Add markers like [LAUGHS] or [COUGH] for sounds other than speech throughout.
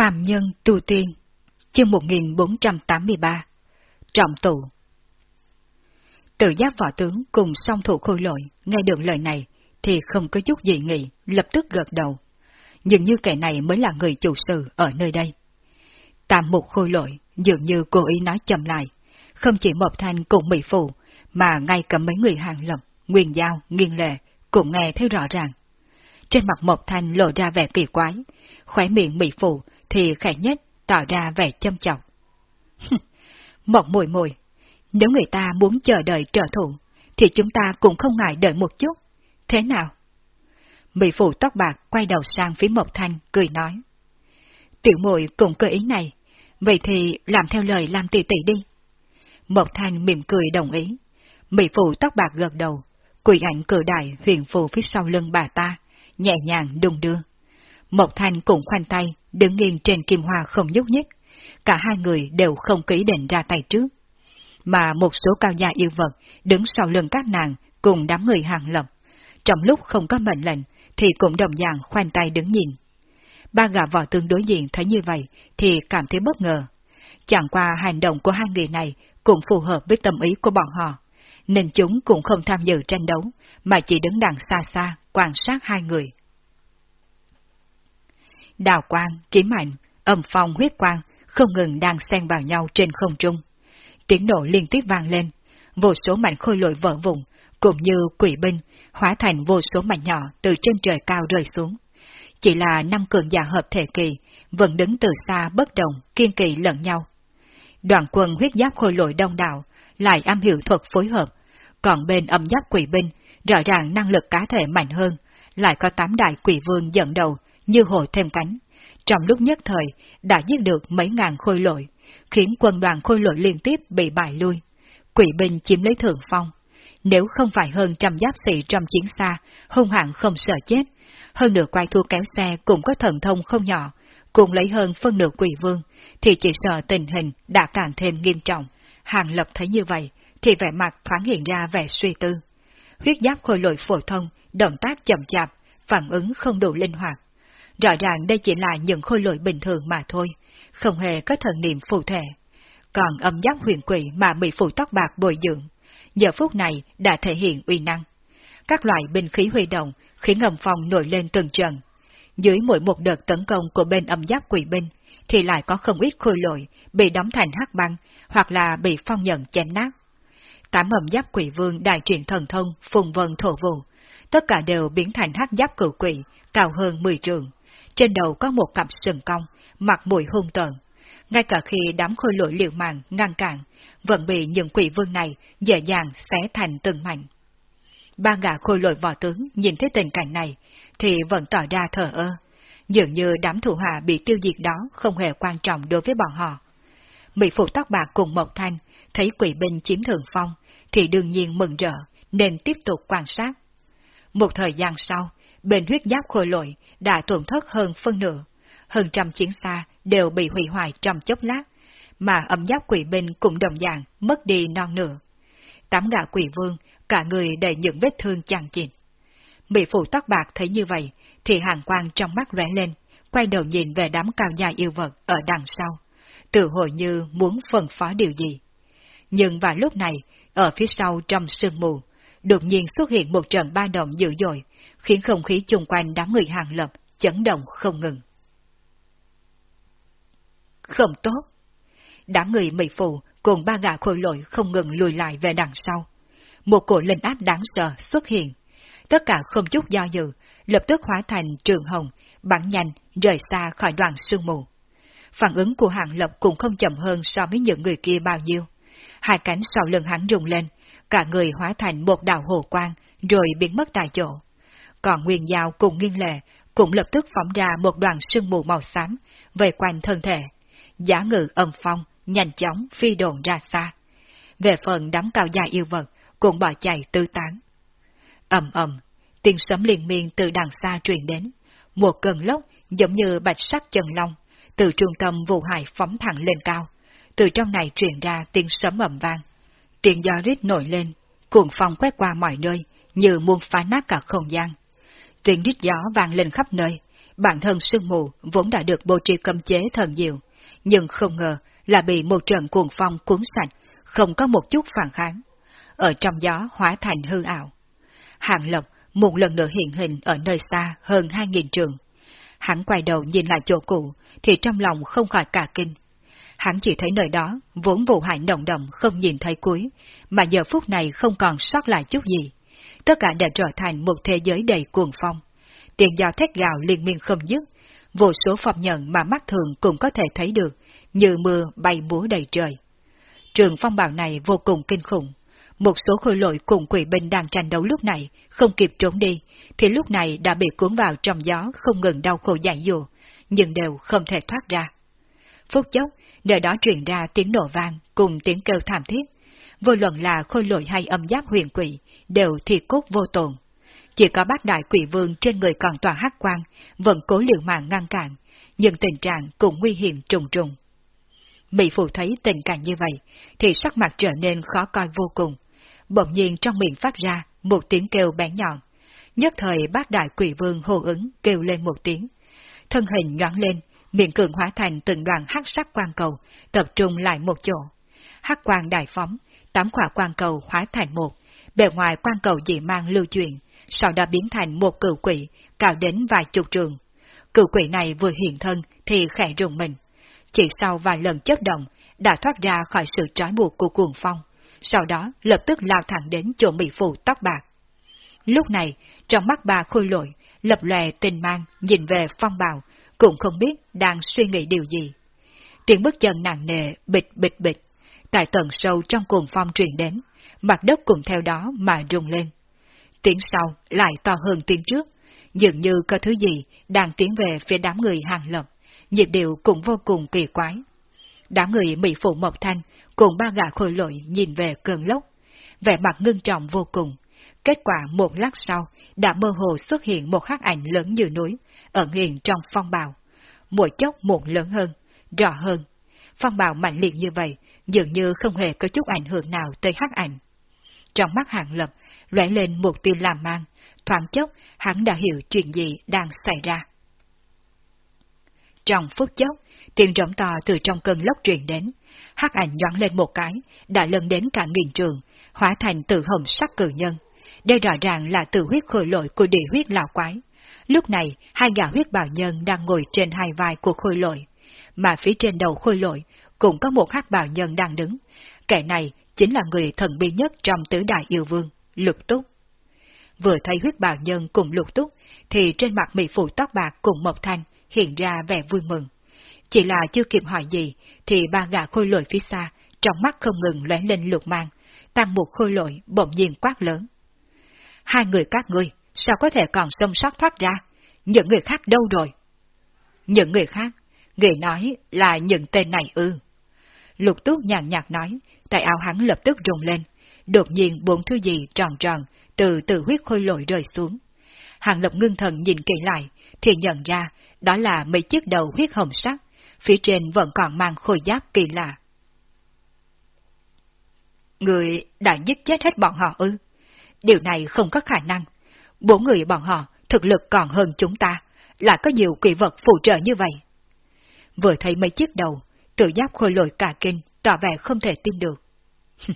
Phạm Nhân Tu Tiên Chương 1483 Trọng tụ Tự giác võ tướng cùng song thủ khôi lội, nghe được lời này, thì không có chút gì nghĩ, lập tức gật đầu. Nhưng như kẻ này mới là người chủ sự ở nơi đây. Tam mục khôi lội, dường như cố ý nói chậm lại, không chỉ một thanh cùng mỹ phụ, mà ngay cả mấy người hàng lập, nguyên giao, nghiêng lệ, cũng nghe thấy rõ ràng. Trên mặt một thanh lộ ra vẻ kỳ quái, khóe miệng mỹ phụ thì khẽ nhất tỏ ra vẻ châm chọc. [LAUGHS] Mộng mùi mùi, nếu người ta muốn chờ đợi trợ thủ, thì chúng ta cũng không ngại đợi một chút. Thế nào? Mỹ phụ tóc bạc quay đầu sang phía Mộc Thanh, cười nói. Tiểu muội cũng cơ ý này, vậy thì làm theo lời làm tỷ tỷ đi. Mộc Thanh mỉm cười đồng ý. Mỹ phụ tóc bạc gật đầu, quỷ ảnh cử đại huyền phù phía sau lưng bà ta, nhẹ nhàng đung đưa. Mộc Thanh cũng khoanh tay, đứng nghiêng trên kim hoa không nhúc nhích. Cả hai người đều không ký định ra tay trước. Mà một số cao gia yêu vật đứng sau lưng các nàng cùng đám người hàng lập. Trong lúc không có mệnh lệnh thì cũng đồng dạng khoanh tay đứng nhìn. Ba gã võ tương đối diện thấy như vậy thì cảm thấy bất ngờ. Chẳng qua hành động của hai người này cũng phù hợp với tâm ý của bọn họ, nên chúng cũng không tham dự tranh đấu, mà chỉ đứng đằng xa xa quan sát hai người. Đào quang, kiếm mạnh, âm phong huyết quang không ngừng đang xen vào nhau trên không trung. Tiếng nổ liên tiếp vang lên, vô số mảnh khôi lội vỡ vụn, cũng như quỷ binh, hóa thành vô số mảnh nhỏ từ trên trời cao rơi xuống. Chỉ là năm cường giả hợp thể kỳ, vẫn đứng từ xa bất động, kiên kỳ lẫn nhau. Đoàn quân huyết giáp khôi lội đông đảo, lại am hiểu thuật phối hợp, còn bên âm giáp quỷ binh, rõ ràng năng lực cá thể mạnh hơn, lại có tám đại quỷ vương dẫn đầu, như hồi thêm cánh. Trong lúc nhất thời, đã giết được mấy ngàn khôi lội, khiến quân đoàn khôi lội liên tiếp bị bại lui. Quỷ binh chiếm lấy thượng phong. Nếu không phải hơn trăm giáp sĩ trong chiến xa, hung hãn không sợ chết, hơn nửa quay thua kéo xe cũng có thần thông không nhỏ, cùng lấy hơn phân nửa quỷ vương, thì chỉ sợ tình hình đã càng thêm nghiêm trọng. Hàng lập thấy như vậy, thì vẻ mặt thoáng hiện ra vẻ suy tư. Huyết giáp khôi lội phổ thông, động tác chậm chạp, phản ứng không đủ linh hoạt. Rõ ràng đây chỉ là những khôi lỗi bình thường mà thôi, không hề có thần niệm phù thể. Còn âm giác huyền quỷ mà bị phụ tóc bạc bồi dưỡng, giờ phút này đã thể hiện uy năng. Các loại binh khí huy động khiến ngầm phòng nổi lên từng trận. Dưới mỗi một đợt tấn công của bên âm giáp quỷ binh, thì lại có không ít khôi lội bị đóng thành hắc băng hoặc là bị phong nhận chém nát. Tám âm giáp quỷ vương đại truyền thần thông phùng vân thổ vụ, tất cả đều biến thành hắc giáp cửu quỷ, cao hơn 10 trường. Trên đầu có một cặp sừng cong, mặt mũi hung tợn. Ngay cả khi đám khôi lỗi liều mạng ngăn cản, vẫn bị những quỷ vương này dễ dàng xé thành từng mảnh. Ba gã khôi lỗi võ tướng nhìn thấy tình cảnh này, thì vẫn tỏ ra thờ ơ. Dường như đám thủ hạ bị tiêu diệt đó không hề quan trọng đối với bọn họ. Mỹ phụ tóc bạc cùng Mộc Thanh thấy quỷ binh chiếm thượng phong, thì đương nhiên mừng rỡ, nên tiếp tục quan sát. Một thời gian sau, bên huyết giáp khôi lội đã tổn thất hơn phân nửa, hơn trăm chiến xa đều bị hủy hoại trong chốc lát, mà âm giáp quỷ binh cũng đồng dạng mất đi non nửa. Tám gã quỷ vương, cả người đầy những vết thương chằng chịt. Bị phụ tóc bạc thấy như vậy, thì hàng quang trong mắt lóe lên, quay đầu nhìn về đám cao nhà yêu vật ở đằng sau, tự hồi như muốn phân phó điều gì. Nhưng vào lúc này, ở phía sau trong sương mù, đột nhiên xuất hiện một trận ba động dữ dội, khiến không khí chung quanh đám người hàng lập chấn động không ngừng. Không tốt. Đám người mỹ phụ cùng ba gã khôi lội không ngừng lùi lại về đằng sau. Một cổ linh áp đáng sợ xuất hiện. Tất cả không chút do dự, lập tức hóa thành trường hồng, bắn nhanh, rời xa khỏi đoàn sương mù. Phản ứng của hàng lập cũng không chậm hơn so với những người kia bao nhiêu. Hai cánh sau lưng hắn rung lên, cả người hóa thành một đạo hồ quang, rồi biến mất tại chỗ. Còn Nguyên Giao cùng nghiêng Lệ cũng lập tức phóng ra một đoàn sương mù màu xám, về quanh thân thể. Giả ngự âm phong, nhanh chóng phi đồn ra xa. Về phần đám cao gia yêu vật, cũng bỏ chạy tư tán. ầm ầm, tiếng sấm liên miên từ đằng xa truyền đến. Một cơn lốc giống như bạch sắc chân long, từ trung tâm vụ hải phóng thẳng lên cao. Từ trong này truyền ra tiếng sấm ầm vang. Tiếng gió rít nổi lên, cuồng phong quét qua mọi nơi, như muốn phá nát cả không gian. Tiếng rít gió vang lên khắp nơi, bản thân sương mù vốn đã được bố trí cấm chế thần diệu, nhưng không ngờ là bị một trận cuồng phong cuốn sạch, không có một chút phản kháng. Ở trong gió hóa thành hư ảo. Hàng lộc một lần nữa hiện hình ở nơi xa hơn hai nghìn trường. Hắn quay đầu nhìn lại chỗ cũ, thì trong lòng không khỏi cả kinh. Hắn chỉ thấy nơi đó, vốn vụ hại nồng đồng không nhìn thấy cuối, mà giờ phút này không còn sót lại chút gì. Tất cả đều trở thành một thế giới đầy cuồng phong. Tiền do thét gạo liên miên không dứt, vô số phong nhận mà mắt thường cũng có thể thấy được, như mưa bay múa đầy trời. Trường phong bạo này vô cùng kinh khủng. Một số khôi lội cùng quỷ binh đang tranh đấu lúc này, không kịp trốn đi, thì lúc này đã bị cuốn vào trong gió không ngừng đau khổ dại dùa, nhưng đều không thể thoát ra. Phút chốc, nơi đó truyền ra tiếng nổ vang cùng tiếng kêu thảm thiết. Vô luận là khôi lội hay âm giáp huyền quỷ, đều thì cốt vô tồn. Chỉ có bác đại quỷ vương trên người còn toàn hắc quang, vẫn cố liều mạng ngăn cản, nhưng tình trạng cũng nguy hiểm trùng trùng. Mỹ Phụ thấy tình cảnh như vậy, thì sắc mặt trở nên khó coi vô cùng. Bỗng nhiên trong miệng phát ra một tiếng kêu bén nhọn. Nhất thời bác đại quỷ vương hô ứng kêu lên một tiếng. Thân hình nhoáng lên, miệng cường hóa thành từng đoàn hắc sắc quang cầu, tập trung lại một chỗ. Hắc quang đại phóng, tám quả quang cầu hóa thành một, bề ngoài quang cầu dị mang lưu chuyển, sau đó biến thành một cửu quỷ, cao đến vài chục trường. Cửu quỷ này vừa hiện thân thì khẽ rùng mình. Chỉ sau vài lần chấp động, đã thoát ra khỏi sự trói buộc của cuồng phong, sau đó lập tức lao thẳng đến chỗ mỹ phụ tóc bạc. Lúc này, trong mắt bà khôi lội, lập lòe tình mang, nhìn về phong bào, cũng không biết đang suy nghĩ điều gì. Tiếng bước chân nặng nề, bịch bịch bịch, tại tận sâu trong cuồng phong truyền đến, mặt đất cũng theo đó mà rung lên. Tiếng sau lại to hơn tiếng trước, dường như có thứ gì đang tiến về phía đám người hàng lập, nhịp điệu cũng vô cùng kỳ quái. Đám người Mỹ Phụ Mộc Thanh cùng ba gã khôi lội nhìn về cơn lốc, vẻ mặt ngưng trọng vô cùng. Kết quả một lát sau, đã mơ hồ xuất hiện một hắc ảnh lớn như núi, ẩn hiện trong phong bào. Mỗi chốc một lớn hơn, rõ hơn. Phong bào mạnh liệt như vậy, dường như không hề có chút ảnh hưởng nào tới hắc ảnh. Trong mắt hạng lập, lóe lên một tia làm mang, thoáng chốc hắn đã hiểu chuyện gì đang xảy ra. Trong phút chốc, tiếng rỗng to từ trong cơn lốc truyền đến, hắc ảnh nhoáng lên một cái, đã lần đến cả nghìn trường, hóa thành tử hồng sắc cử nhân. Đây rõ ràng là tử huyết khôi lội của địa huyết lão quái. Lúc này, hai gã huyết bào nhân đang ngồi trên hai vai của khôi lội, mà phía trên đầu khôi lội cũng có một hắc bào nhân đang đứng. Kẻ này chính là người thần bí nhất trong tứ đại yêu vương, Lục Túc. Vừa thấy huyết bào nhân cùng Lục Túc, thì trên mặt mỹ phụ tóc bạc cùng Mộc Thanh hiện ra vẻ vui mừng. Chỉ là chưa kịp hỏi gì, thì ba gã khôi lội phía xa, trong mắt không ngừng lóe lên lục mang, tăng một khôi lội bỗng nhiên quát lớn. Hai người các ngươi, sao có thể còn sống sót thoát ra? Những người khác đâu rồi? Những người khác, người nói là những tên này ư. Lục túc nhàn nhạt nói, tại áo hắn lập tức rùng lên, đột nhiên bốn thứ gì tròn tròn từ từ huyết khôi lội rơi xuống. Hàng lập ngưng thần nhìn kỹ lại, thì nhận ra đó là mấy chiếc đầu huyết hồng sắc, phía trên vẫn còn mang khôi giáp kỳ lạ. Người đã giết chết hết bọn họ ư? Điều này không có khả năng. Bốn người bọn họ thực lực còn hơn chúng ta, lại có nhiều quỷ vật phụ trợ như vậy. Vừa thấy mấy chiếc đầu, tự giáp khôi lội cả kinh, tỏ vẻ không thể tin được. [LAUGHS]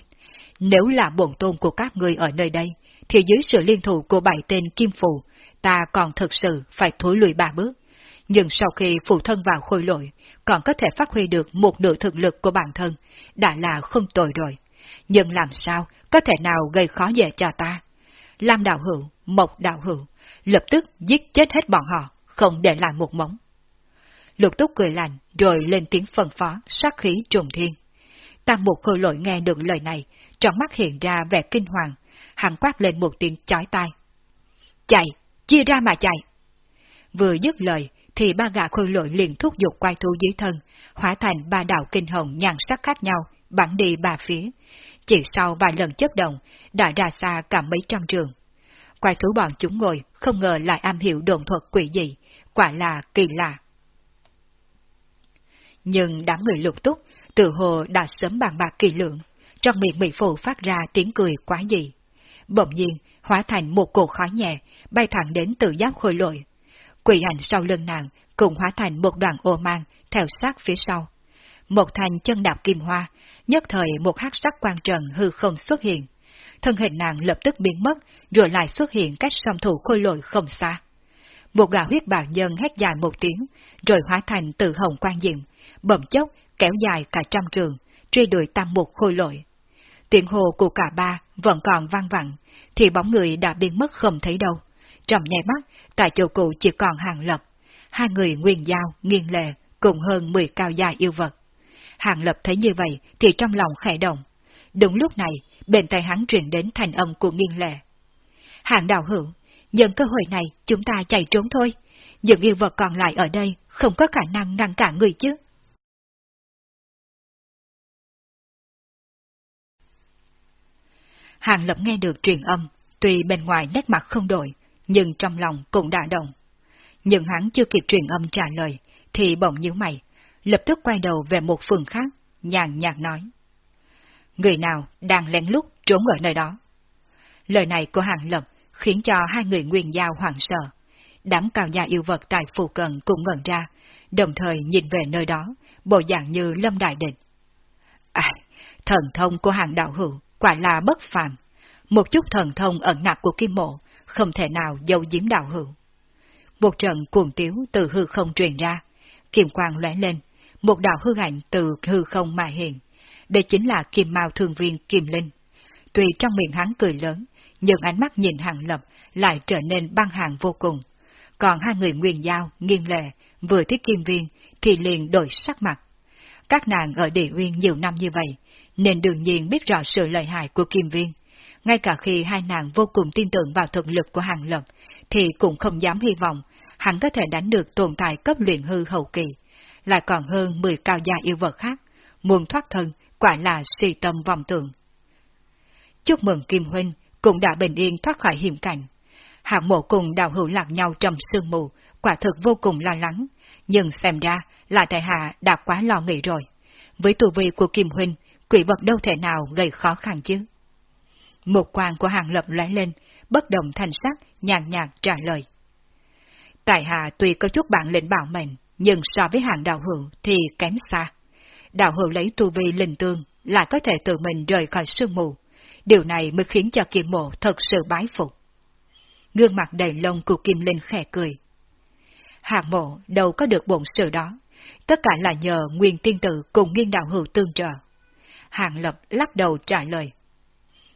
Nếu là bổn tôn của các người ở nơi đây, thì dưới sự liên thủ của bảy tên kim phù, ta còn thực sự phải thối lùi ba bước. Nhưng sau khi phụ thân vào khôi lội, còn có thể phát huy được một nửa thực lực của bản thân, đã là không tồi rồi. Nhưng làm sao có thể nào gây khó dễ cho ta? Lam đạo hữu, Mộc đạo hữu, lập tức giết chết hết bọn họ, không để lại một móng. Lục túc cười lạnh, rồi lên tiếng phân phó, sát khí trùng thiên. Tam một khôi lội nghe được lời này, trong mắt hiện ra vẻ kinh hoàng, hắn quát lên một tiếng chói tai. Chạy, chia ra mà chạy. Vừa dứt lời, thì ba gã khôi lội liền thúc giục quay thu dưới thân, hóa thành ba đạo kinh hồng nhàn sắc khác nhau, bắn đi ba phía. Chỉ sau vài lần chấp động, đã ra xa cả mấy trăm trường. Quay thú bọn chúng ngồi, không ngờ lại am hiểu đồn thuật quỷ dị, quả là kỳ lạ. Nhưng đám người lục túc, tự hồ đã sớm bàn bạc kỳ lượng, trong miệng mỹ phụ phát ra tiếng cười quá dị. Bỗng nhiên, hóa thành một cột khói nhẹ, bay thẳng đến tự giáp khôi lội. quỷ ảnh sau lưng nàng cũng hóa thành một đoàn ô mang theo sát phía sau. Một thành chân đạp kim hoa, nhất thời một hắc sắc quan trần hư không xuất hiện. Thân hình nàng lập tức biến mất, rồi lại xuất hiện cách song thủ khôi lội không xa. Một gà huyết bào nhân hét dài một tiếng, rồi hóa thành từ hồng quan diện, bẩm chốc kéo dài cả trăm trường, truy đuổi tam mục khôi lội. Tiếng hồ của cả ba vẫn còn vang vẳng, thì bóng người đã biến mất không thấy đâu. Trong nháy mắt, tại chỗ cụ chỉ còn hàng lập. Hai người nguyên giao, nghiêng lệ, cùng hơn 10 cao gia yêu vật. Hàng lập thấy như vậy thì trong lòng khẽ động. Đúng lúc này, bên tay hắn truyền đến thành âm của nghiêng lệ. Hàng đào hữu, nhân cơ hội này chúng ta chạy trốn thôi. Những yêu vật còn lại ở đây không có khả năng ngăn cản người chứ. Hàng lập nghe được truyền âm, tuy bên ngoài nét mặt không đổi, nhưng trong lòng cũng đã động. Nhưng hắn chưa kịp truyền âm trả lời, thì bỗng nhíu mày, lập tức quay đầu về một phường khác, nhàn nhạt nói. Người nào đang lén lút trốn ở nơi đó? Lời này của hàng lập khiến cho hai người nguyên giao hoảng sợ. Đám cao nhà yêu vật tại phù cận cũng ngẩn ra, đồng thời nhìn về nơi đó, bộ dạng như lâm đại định. À, thần thông của hàng đạo hữu quả là bất phàm. Một chút thần thông ẩn nặc của kim mộ, không thể nào giấu giếm đạo hữu. Một trận cuồng tiếu từ hư không truyền ra, kim quang lóe lên, một đạo hư ảnh từ hư không mà hiện. Đây chính là kim mao thương viên Kim Linh. Tuy trong miệng hắn cười lớn, nhưng ánh mắt nhìn hàng lập lại trở nên băng hàng vô cùng. Còn hai người nguyên giao, nghiêng lệ, vừa thiết kim viên, thì liền đổi sắc mặt. Các nàng ở địa uyên nhiều năm như vậy, nên đương nhiên biết rõ sự lợi hại của kim viên. Ngay cả khi hai nàng vô cùng tin tưởng vào thực lực của hàng lập, thì cũng không dám hy vọng hắn có thể đánh được tồn tại cấp luyện hư hậu kỳ, lại còn hơn 10 cao gia yêu vật khác, muốn thoát thân, quả là si tâm vọng tưởng. Chúc mừng Kim Huynh cũng đã bình yên thoát khỏi hiểm cảnh. Hạng mộ cùng đạo hữu lạc nhau trong sương mù, quả thực vô cùng lo lắng, nhưng xem ra là tại hạ đã quá lo nghĩ rồi. Với tu vi của Kim Huynh, quỷ vật đâu thể nào gây khó khăn chứ. Một quan của hàng lập lóe lên, bất động thành sắc, nhàn nhạt trả lời. Tại hạ tuy có chút bản lĩnh bảo mệnh, nhưng so với hàng đạo hữu thì kém xa. Đạo hữu lấy tu vi linh tương, lại có thể tự mình rời khỏi sương mù. Điều này mới khiến cho kiên mộ thật sự bái phục. Gương mặt đầy lông của Kim Linh khẽ cười. Hạng mộ đâu có được bổn sự đó, tất cả là nhờ nguyên tiên tử cùng nghiên đạo hữu tương trợ. Hạng lập lắc đầu trả lời.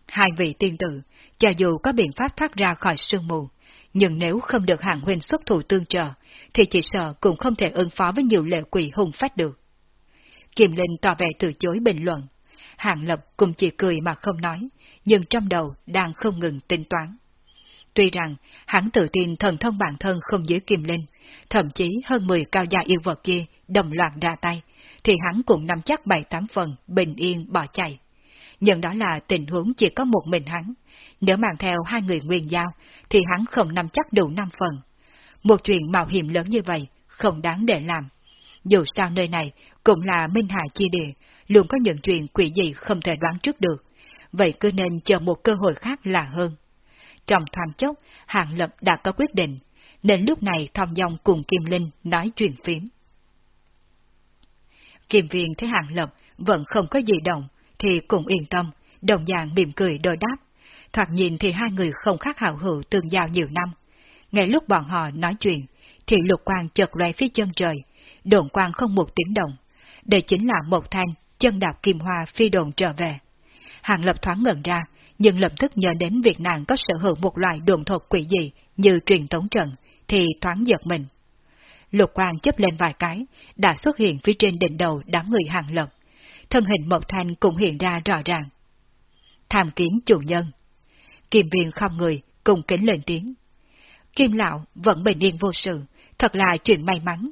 Hai vị tiên tử, cho dù có biện pháp thoát ra khỏi sương mù, nhưng nếu không được hạng huynh xuất thủ tương trợ, thì chỉ sợ cũng không thể ứng phó với nhiều lệ quỷ hung phát được. Kiềm Linh tỏ vẻ từ chối bình luận. Hạng Lập cũng chỉ cười mà không nói, nhưng trong đầu đang không ngừng tính toán. Tuy rằng, hắn tự tin thần thông bản thân không dưới Kiềm Linh, thậm chí hơn 10 cao gia yêu vật kia đồng loạt ra tay, thì hắn cũng nắm chắc bảy tám phần bình yên bỏ chạy. Nhưng đó là tình huống chỉ có một mình hắn. Nếu mang theo hai người nguyên giao, thì hắn không nắm chắc đủ năm phần. Một chuyện mạo hiểm lớn như vậy, không đáng để làm. Dù sao nơi này cũng là minh hạ chi địa, luôn có những chuyện quỷ dị không thể đoán trước được. Vậy cứ nên chờ một cơ hội khác là hơn. Trong thoáng chốc, Hàng Lập đã có quyết định, nên lúc này thong dong cùng Kim Linh nói chuyện phím. Kim viên thấy Hàng Lập vẫn không có gì động, thì cũng yên tâm, đồng dạng mỉm cười đôi đáp. Thoạt nhìn thì hai người không khác hào hữu tương giao nhiều năm. Ngay lúc bọn họ nói chuyện, thì lục quang chợt loay phía chân trời, đồn quang không một tiếng động. Đây chính là một thanh, chân đạp kim hoa phi đồn trở về. Hàng lập thoáng ngẩn ra, nhưng lập tức nhớ đến việc nàng có sở hữu một loại đường thuật quỷ dị như truyền tống trận, thì thoáng giật mình. Lục quang chấp lên vài cái, đã xuất hiện phía trên đỉnh đầu đám người hàng lập. Thân hình Mộc Thanh cũng hiện ra rõ ràng. Tham kiến chủ nhân. Kim viên không người, cùng kính lên tiếng. Kim lão vẫn bình yên vô sự, thật là chuyện may mắn.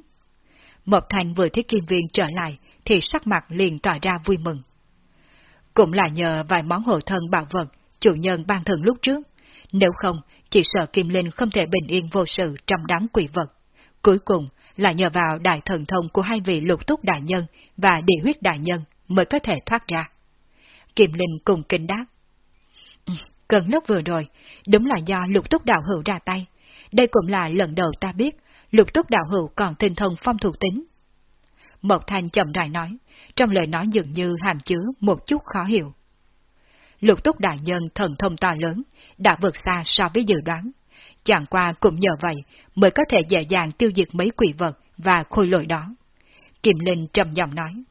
Mộc Thanh vừa thấy Kim viên trở lại, thì sắc mặt liền tỏ ra vui mừng. Cũng là nhờ vài món hộ thân bảo vật chủ nhân ban thường lúc trước, nếu không, chỉ sợ Kim Linh không thể bình yên vô sự trong đám quỷ vật. Cuối cùng là nhờ vào đại thần thông của hai vị lục túc đại nhân và địa huyết đại nhân mới có thể thoát ra. Kim Linh cùng kinh đáp. Ừ, cơn lúc vừa rồi, đúng là do lục túc đạo hữu ra tay. Đây cũng là lần đầu ta biết, lục túc đạo hữu còn tinh thông phong thuộc tính. Mộc Thanh chậm rãi nói, trong lời nói dường như hàm chứa một chút khó hiểu. Lục túc đại nhân thần thông to lớn, đã vượt xa so với dự đoán. Chẳng qua cũng nhờ vậy mới có thể dễ dàng tiêu diệt mấy quỷ vật và khôi lội đó. Kim Linh trầm giọng nói.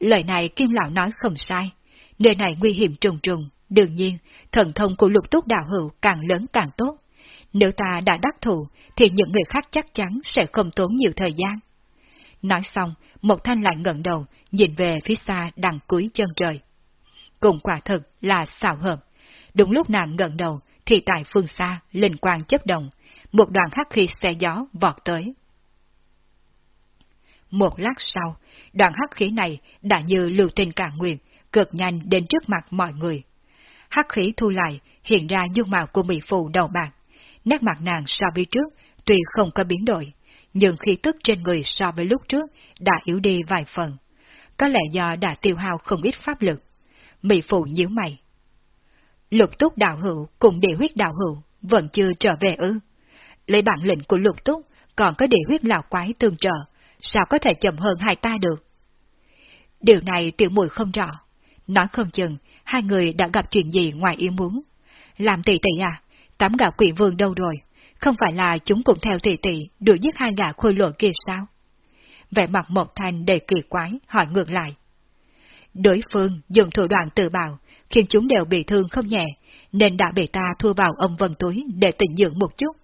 Lời này Kim Lão nói không sai. Nơi này nguy hiểm trùng trùng, đương nhiên, thần thông của lục túc đạo hữu càng lớn càng tốt. Nếu ta đã đắc thủ, thì những người khác chắc chắn sẽ không tốn nhiều thời gian. Nói xong, một thanh lại ngẩng đầu, nhìn về phía xa đằng cuối chân trời. Cùng quả thực là xảo hợp. Đúng lúc nàng ngẩng đầu, thì tại phương xa, linh quang chấp động, một đoàn hắc khí xe gió vọt tới. Một lát sau, đoàn hắc khí này đã như lưu tình cả nguyện, cực nhanh đến trước mặt mọi người. Hắc khí thu lại, hiện ra dung mạo của mỹ phụ đầu bạc. Nét mặt nàng so với trước, tuy không có biến đổi, nhưng khí tức trên người so với lúc trước đã yếu đi vài phần. Có lẽ do đã tiêu hao không ít pháp lực. Mỹ phụ nhíu mày. Lục túc đạo hữu cùng địa huyết đạo hữu vẫn chưa trở về ư. Lấy bản lệnh của lục túc còn có địa huyết lão quái tương trợ, sao có thể chậm hơn hai ta được? Điều này tiểu mùi không rõ. Nói không chừng, hai người đã gặp chuyện gì ngoài ý muốn. Làm tỷ tỷ à, tắm gạo quỷ vương đâu rồi? Không phải là chúng cũng theo tỷ tỷ đuổi giết hai gã khôi lỗi kia sao? Vẻ mặt một thanh đầy kỳ quái, hỏi ngược lại. Đối phương dùng thủ đoạn tự bào, khiến chúng đều bị thương không nhẹ, nên đã bị ta thua vào ông vân túi để tỉnh dưỡng một chút.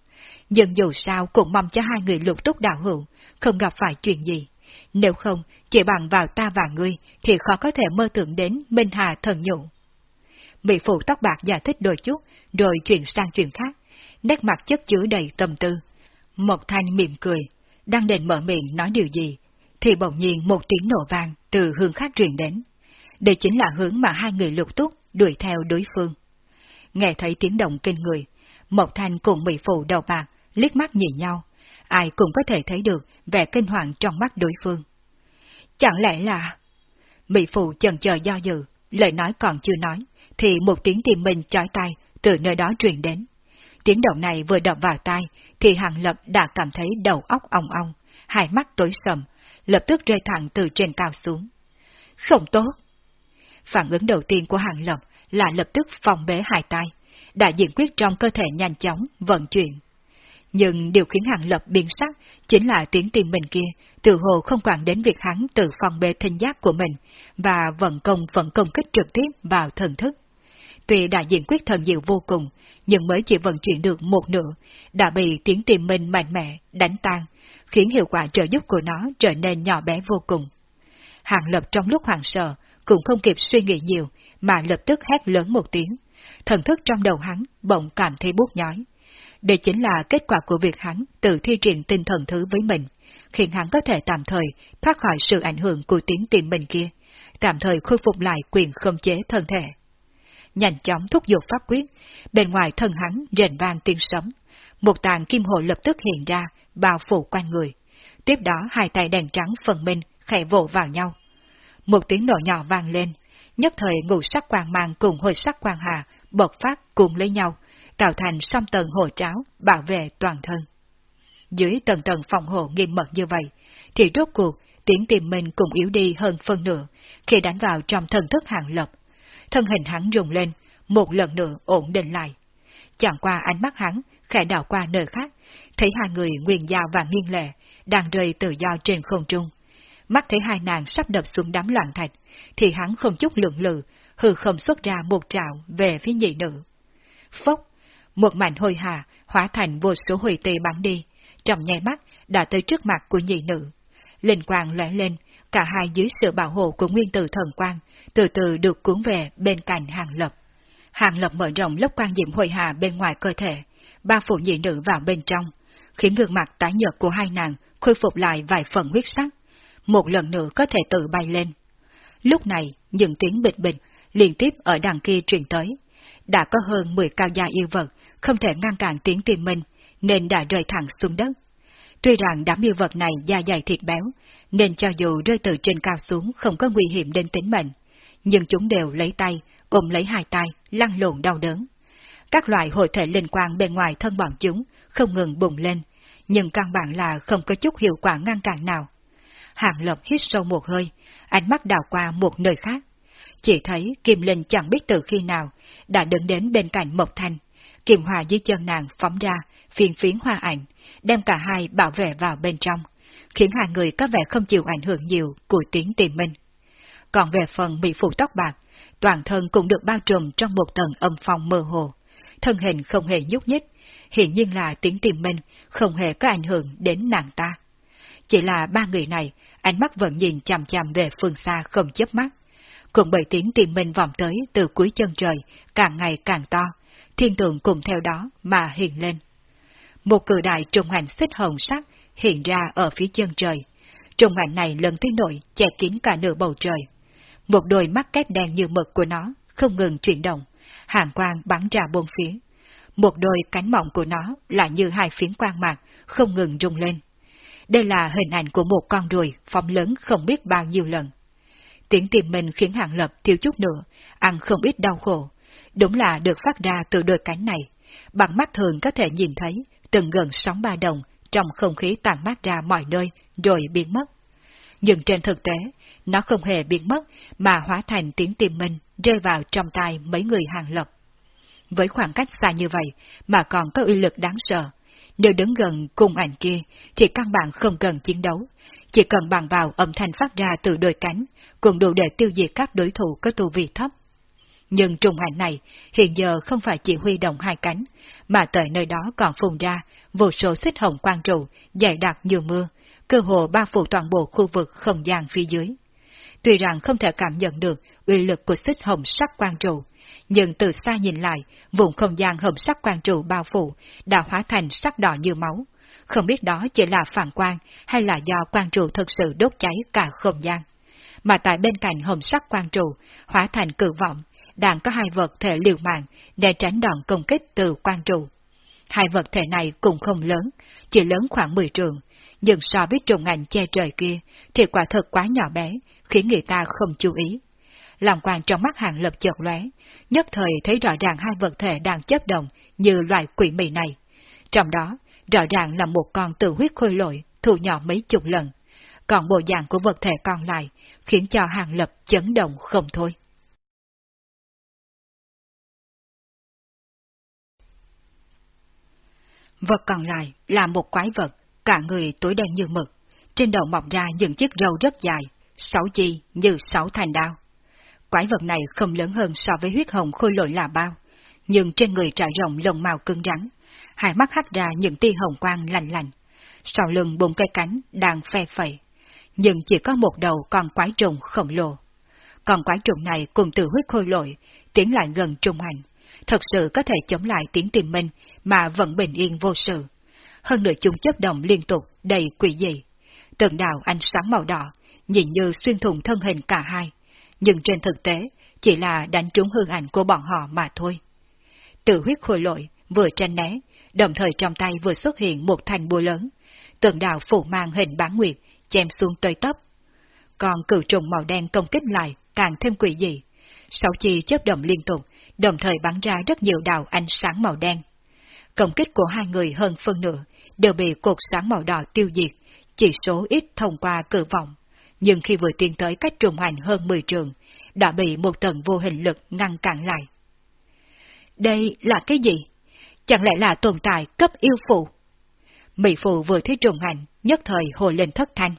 Nhưng dù sao cũng mong cho hai người lục túc đạo hữu, không gặp phải chuyện gì. Nếu không, chỉ bằng vào ta và ngươi, thì khó có thể mơ tưởng đến Minh Hà thần nhụ. Mỹ phụ tóc bạc giải thích đôi chút, rồi chuyển sang chuyện khác, nét mặt chất chứa đầy tâm tư. Một thanh mỉm cười, đang định mở miệng nói điều gì, thì bỗng nhiên một tiếng nổ vang từ hướng khác truyền đến. Đây chính là hướng mà hai người lục túc đuổi theo đối phương. Nghe thấy tiếng động kinh người, Mộc Thanh cùng Mỹ Phụ đầu bạc liếc mắt nhìn nhau, ai cũng có thể thấy được vẻ kinh hoàng trong mắt đối phương. Chẳng lẽ là... Mỹ Phụ chần chờ do dự, lời nói còn chưa nói, thì một tiếng tìm mình chói tay từ nơi đó truyền đến. Tiếng động này vừa đập vào tai, thì Hàng Lập đã cảm thấy đầu óc ong ong, hai mắt tối sầm, lập tức rơi thẳng từ trên cao xuống. Không tốt! Phản ứng đầu tiên của Hàng Lập là lập tức phòng bế hai tay, đại diện quyết trong cơ thể nhanh chóng vận chuyển. Nhưng điều khiến Hàng Lập biến sắc chính là tiếng tim mình kia, tự hồ không quản đến việc hắn tự phòng bế thinh giác của mình, và vận công vận công kích trực tiếp vào thần thức. Tuy đại diện quyết thần diệu vô cùng, nhưng mới chỉ vận chuyển được một nửa, đã bị tiếng tìm mình mạnh mẽ, đánh tan, khiến hiệu quả trợ giúp của nó trở nên nhỏ bé vô cùng. Hàng lập trong lúc hoàng sợ, cũng không kịp suy nghĩ nhiều, mà lập tức hét lớn một tiếng. Thần thức trong đầu hắn bỗng cảm thấy buốt nhói. Đây chính là kết quả của việc hắn tự thi triển tinh thần thứ với mình, khiến hắn có thể tạm thời thoát khỏi sự ảnh hưởng của tiếng tìm mình kia, tạm thời khôi phục lại quyền khống chế thân thể nhanh chóng thúc giục pháp quyết, bên ngoài thân hắn rền vang tiếng sấm. Một tàn kim hồ lập tức hiện ra, bao phủ quanh người. Tiếp đó hai tay đèn trắng phần minh khẽ vỗ vào nhau. Một tiếng nổ nhỏ vang lên, nhất thời ngũ sắc quang mang cùng hồi sắc quang hà bộc phát cùng lấy nhau, tạo thành song tầng hồ tráo bảo vệ toàn thân. Dưới tầng tầng phòng hộ nghiêm mật như vậy, thì rốt cuộc tiếng tìm mình cũng yếu đi hơn phân nửa khi đánh vào trong thần thức hàng lập, thân hình hắn rùng lên, một lần nữa ổn định lại. Chẳng qua ánh mắt hắn, khẽ đảo qua nơi khác, thấy hai người nguyên giao và nghiêng lệ, đang rơi tự do trên không trung. Mắt thấy hai nàng sắp đập xuống đám loạn thạch, thì hắn không chút lượng lự, hư không xuất ra một trạo về phía nhị nữ. Phốc, một mảnh hôi hà hóa thành vô số hủy tê bắn đi, trong nháy mắt đã tới trước mặt của nhị nữ. Linh quang lóe lên, cả hai dưới sự bảo hộ của nguyên tử thần quang, từ từ được cuốn về bên cạnh hàng lập. Hàng lập mở rộng lớp quan diệm hồi hà bên ngoài cơ thể, ba phụ nhị nữ vào bên trong, khiến gương mặt tái nhợt của hai nàng khôi phục lại vài phần huyết sắc, một lần nữa có thể tự bay lên. Lúc này, những tiếng bịch bịch liên tiếp ở đằng kia truyền tới. Đã có hơn 10 cao gia yêu vật, không thể ngăn cản tiếng tìm mình, nên đã rơi thẳng xuống đất. Tuy rằng đám yêu vật này da dày thịt béo, nên cho dù rơi từ trên cao xuống không có nguy hiểm đến tính mệnh, nhưng chúng đều lấy tay, ôm lấy hai tay, lăn lộn đau đớn. Các loại hội thể linh quang bên ngoài thân bọn chúng không ngừng bùng lên, nhưng căn bản là không có chút hiệu quả ngăn cản nào. Hàng Lập hít sâu một hơi, ánh mắt đào qua một nơi khác. Chỉ thấy Kim Linh chẳng biết từ khi nào, đã đứng đến bên cạnh Mộc Thanh kiềm Hòa dưới chân nàng phóng ra, phiền phiến hoa ảnh, đem cả hai bảo vệ vào bên trong, khiến hai người có vẻ không chịu ảnh hưởng nhiều của tiếng tìm minh. Còn về phần mỹ phụ tóc bạc, toàn thân cũng được bao trùm trong một tầng âm phong mơ hồ, thân hình không hề nhúc nhích, hiện nhiên là tiếng tìm minh không hề có ảnh hưởng đến nàng ta. Chỉ là ba người này, ánh mắt vẫn nhìn chằm chằm về phương xa không chớp mắt. Cùng bởi tiếng tìm minh vòng tới từ cuối chân trời, càng ngày càng to, thiên tượng cùng theo đó mà hiện lên. Một cử đại trùng hành xích hồng sắc hiện ra ở phía chân trời. Trùng hành này lần thứ nổi che kín cả nửa bầu trời. Một đôi mắt kép đen như mực của nó không ngừng chuyển động, hàng quang bắn ra bốn phía. Một đôi cánh mỏng của nó lại như hai phiến quang mạc, không ngừng rung lên. Đây là hình ảnh của một con ruồi phóng lớn không biết bao nhiêu lần. Tiếng tìm mình khiến hạng Lập thiếu chút nữa, ăn không ít đau khổ. Đúng là được phát ra từ đôi cánh này. Bằng mắt thường có thể nhìn thấy từng gần sóng ba đồng trong không khí tàn mát ra mọi nơi rồi biến mất. Nhưng trên thực tế, nó không hề biến mất mà hóa thành tiếng tìm mình rơi vào trong tay mấy người hàng lập. Với khoảng cách xa như vậy mà còn có uy lực đáng sợ, nếu đứng gần cùng ảnh kia thì căn bản không cần chiến đấu, chỉ cần bằng vào âm thanh phát ra từ đôi cánh cũng đủ để tiêu diệt các đối thủ có tu vị thấp. Nhưng trùng ảnh này hiện giờ không phải chỉ huy động hai cánh, mà tới nơi đó còn phun ra vô số xích hồng quang trụ dày đặc như mưa, cơ hồ bao phủ toàn bộ khu vực không gian phía dưới. Tuy rằng không thể cảm nhận được uy lực của xích hồng sắc quang trụ, nhưng từ xa nhìn lại, vùng không gian hồng sắc quang trụ bao phủ đã hóa thành sắc đỏ như máu. Không biết đó chỉ là phản quang hay là do quang trụ thực sự đốt cháy cả không gian. Mà tại bên cạnh hồng sắc quang trụ, hóa thành cử vọng, đang có hai vật thể liều mạng để tránh đòn công kích từ quan trụ. Hai vật thể này cũng không lớn, chỉ lớn khoảng 10 trường, nhưng so với trùng ảnh che trời kia thì quả thật quá nhỏ bé, khiến người ta không chú ý. Lòng quan trong mắt hàng lập chợt lóe, nhất thời thấy rõ ràng hai vật thể đang chấp động như loại quỷ mị này. Trong đó, rõ ràng là một con tự huyết khôi lội, thu nhỏ mấy chục lần. Còn bộ dạng của vật thể còn lại khiến cho hàng lập chấn động không thôi. Vật còn lại là một quái vật, cả người tối đen như mực, trên đầu mọc ra những chiếc râu rất dài, sáu chi như sáu thành đao. Quái vật này không lớn hơn so với huyết hồng khôi lội là bao, nhưng trên người trải rộng lông màu cứng rắn, hai mắt hắt ra những tia hồng quang lạnh lạnh. Sau lưng bốn cây cánh đang phe phẩy, nhưng chỉ có một đầu con quái trùng khổng lồ. Còn quái trùng này cùng từ huyết khôi lội, tiến lại gần trung hành, thật sự có thể chống lại tiếng tìm minh mà vẫn bình yên vô sự. Hơn nữa chúng chấp động liên tục, đầy quỷ dị. Từng đạo ánh sáng màu đỏ, nhìn như xuyên thủng thân hình cả hai, nhưng trên thực tế chỉ là đánh trúng hương ảnh của bọn họ mà thôi. Tự huyết khôi lội, vừa tranh né, đồng thời trong tay vừa xuất hiện một thanh búa lớn, tượng đạo phủ mang hình bán nguyệt, chém xuống tới tấp. Còn cử trùng màu đen công kích lại càng thêm quỷ dị. Sáu chi chớp động liên tục, đồng thời bắn ra rất nhiều đạo ánh sáng màu đen. Công kích của hai người hơn phân nửa đều bị cột sáng màu đỏ tiêu diệt, chỉ số ít thông qua cử vọng. Nhưng khi vừa tiến tới cách trùng hành hơn 10 trường, đã bị một tầng vô hình lực ngăn cản lại. Đây là cái gì? Chẳng lẽ là tồn tại cấp yêu phụ? Mỹ phụ vừa thấy trùng hành, nhất thời hồ lên thất thanh.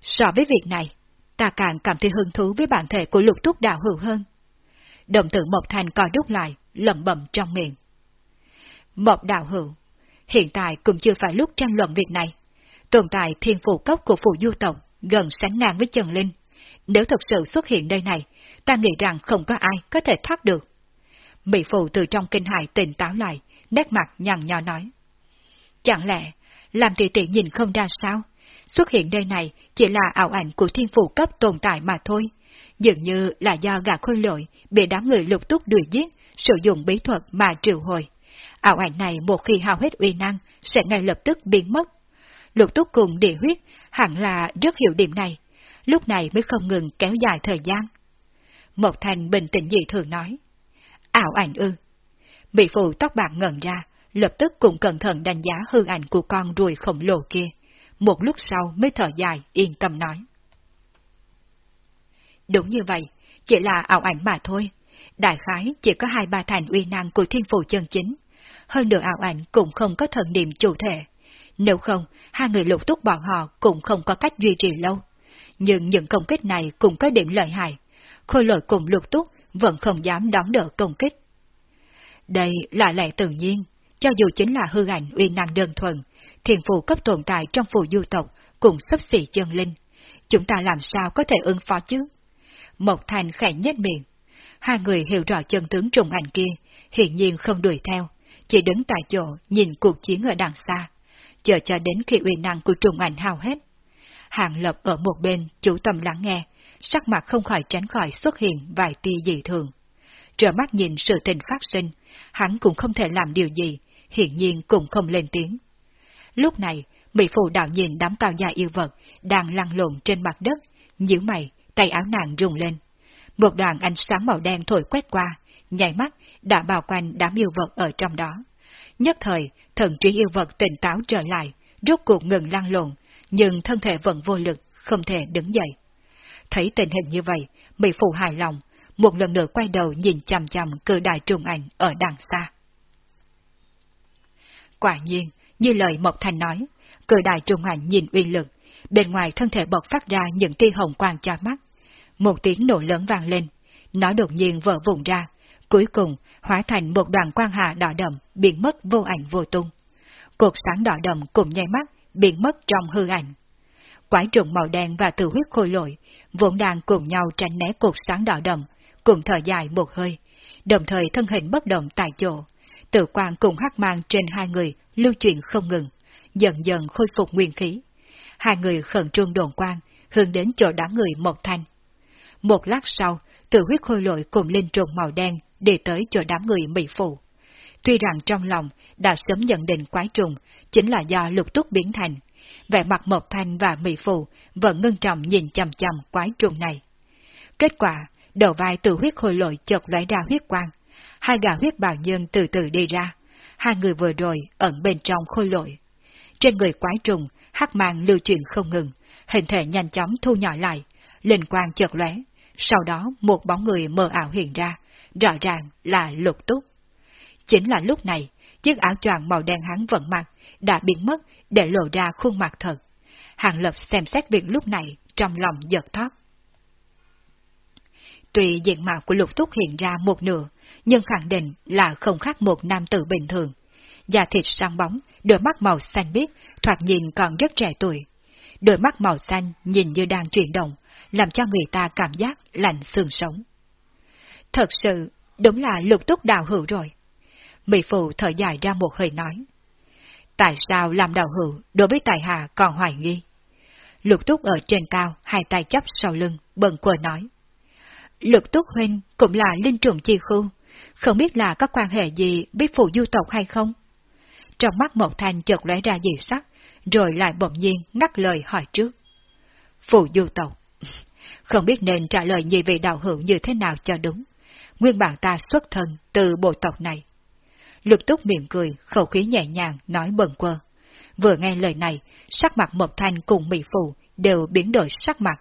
So với việc này, ta càng cảm thấy hứng thú với bản thể của lục túc đạo hữu hơn. Đồng tử Mộc Thành co đúc lại, lẩm bẩm trong miệng. Mộc đạo hữu, hiện tại cũng chưa phải lúc tranh luận việc này. Tồn tại thiên phụ cốc của phụ du tộc gần sánh ngang với Trần Linh. Nếu thật sự xuất hiện nơi này, ta nghĩ rằng không có ai có thể thoát được. Mỹ phụ từ trong kinh hại tỉnh táo lại, nét mặt nhằn nhò nói. Chẳng lẽ, làm tỷ tỷ nhìn không ra sao? Xuất hiện nơi này chỉ là ảo ảnh của thiên phụ cấp tồn tại mà thôi. Dường như là do gà khôi lội bị đám người lục túc đuổi giết, sử dụng bí thuật mà triệu hồi. Ảo ảnh này một khi hao hết uy năng sẽ ngay lập tức biến mất. Lục túc cùng địa huyết hẳn là rất hiểu điểm này, lúc này mới không ngừng kéo dài thời gian. Một thành bình tĩnh dị thường nói. Ảo ảnh ư. Bị phụ tóc bạc ngẩn ra, lập tức cũng cẩn thận đánh giá hư ảnh của con ruồi khổng lồ kia. Một lúc sau mới thở dài, yên tâm nói. Đúng như vậy, chỉ là ảo ảnh mà thôi. Đại khái chỉ có hai ba thành uy năng của thiên phù chân chính. Hơn nữa ảo ảnh cũng không có thần niệm chủ thể. Nếu không, hai người lục túc bọn họ cũng không có cách duy trì lâu. Nhưng những công kích này cũng có điểm lợi hại. Khôi lội cùng lục túc vẫn không dám đón đỡ công kích. Đây là lẽ tự nhiên, cho dù chính là hư ảnh uy năng đơn thuần, thiền phù cấp tồn tại trong phù du tộc cũng sắp xỉ chân linh. Chúng ta làm sao có thể ứng phó chứ? Mộc Thành khẽ nhếch miệng. Hai người hiểu rõ chân tướng trùng ảnh kia, hiện nhiên không đuổi theo, chỉ đứng tại chỗ nhìn cuộc chiến ở đằng xa, chờ cho đến khi uy năng của trùng ảnh hao hết. Hàng lập ở một bên chủ tâm lắng nghe, sắc mặt không khỏi tránh khỏi xuất hiện vài tia dị thường. Trở mắt nhìn sự tình phát sinh, hắn cũng không thể làm điều gì, hiển nhiên cũng không lên tiếng. Lúc này, Mỹ Phụ đạo nhìn đám cao gia yêu vật đang lăn lộn trên mặt đất, nhíu mày, tay áo nàng rung lên. Một đoàn ánh sáng màu đen thổi quét qua, nhảy mắt đã bao quanh đám yêu vật ở trong đó. Nhất thời, thần trí yêu vật tỉnh táo trở lại, rốt cuộc ngừng lăn lộn, nhưng thân thể vẫn vô lực, không thể đứng dậy. Thấy tình hình như vậy, Mỹ Phụ hài lòng, một lần nữa quay đầu nhìn chằm chằm cử đại trùng ảnh ở đằng xa. Quả nhiên, như lời Mộc Thành nói, cử đại trùng ảnh nhìn uy lực, bên ngoài thân thể bộc phát ra những tia hồng quang cho mắt. Một tiếng nổ lớn vang lên, nó đột nhiên vỡ vụn ra, cuối cùng hóa thành một đoàn quang hà đỏ đậm, biến mất vô ảnh vô tung. Cột sáng đỏ đậm cùng nháy mắt, biến mất trong hư ảnh. Quái trùng màu đen và tử huyết khôi lội, vốn đang cùng nhau tránh né cột sáng đỏ đậm, cùng thở dài một hơi, đồng thời thân hình bất động tại chỗ. Tự quang cùng hắc mang trên hai người lưu chuyển không ngừng, dần dần khôi phục nguyên khí. Hai người khẩn trương đồn quang, hướng đến chỗ đám người một thanh. Một lát sau, tử huyết khôi lội cùng linh trùng màu đen đi tới chỗ đám người mỹ phụ. Tuy rằng trong lòng đã sớm nhận định quái trùng chính là do lục túc biến thành, vẻ mặt Mộc Thanh và Mỹ Phụ vẫn ngưng trọng nhìn chầm chầm quái trùng này. Kết quả, đầu vai từ huyết khôi lội chợt lóe ra huyết quang, hai gà huyết bào nhân từ từ đi ra, hai người vừa rồi ẩn bên trong khôi lội. Trên người quái trùng, hắc mang lưu chuyển không ngừng, hình thể nhanh chóng thu nhỏ lại, linh quang chợt lóe, sau đó một bóng người mờ ảo hiện ra, rõ ràng là lục túc. Chính là lúc này, chiếc áo choàng màu đen hắn vận mặt đã biến mất để lộ ra khuôn mặt thật. Hàng Lập xem xét việc lúc này, trong lòng giật thoát. Tuy diện mạo của lục túc hiện ra một nửa, nhưng khẳng định là không khác một nam tử bình thường. Da thịt sáng bóng, đôi mắt màu xanh biếc, thoạt nhìn còn rất trẻ tuổi. Đôi mắt màu xanh nhìn như đang chuyển động, làm cho người ta cảm giác lạnh xương sống. Thật sự, đúng là lục túc đào hữu rồi. Mỹ Phụ thở dài ra một hơi nói. Tại sao làm đào hữu đối với tài hạ còn hoài nghi? Lục túc ở trên cao, hai tay chấp sau lưng, bần quờ nói. Lục túc huynh cũng là linh trùng chi khu, không biết là có quan hệ gì với phụ du tộc hay không? Trong mắt một thanh chợt lóe ra dị sắc, rồi lại bỗng nhiên ngắt lời hỏi trước. Phụ du tộc, [LAUGHS] không biết nên trả lời nhị vị đạo hữu như thế nào cho đúng. Nguyên bản ta xuất thân từ bộ tộc này. Lục túc miệng cười, khẩu khí nhẹ nhàng, nói bần quơ. Vừa nghe lời này, sắc mặt Mộc Thanh cùng Mỹ Phụ đều biến đổi sắc mặt.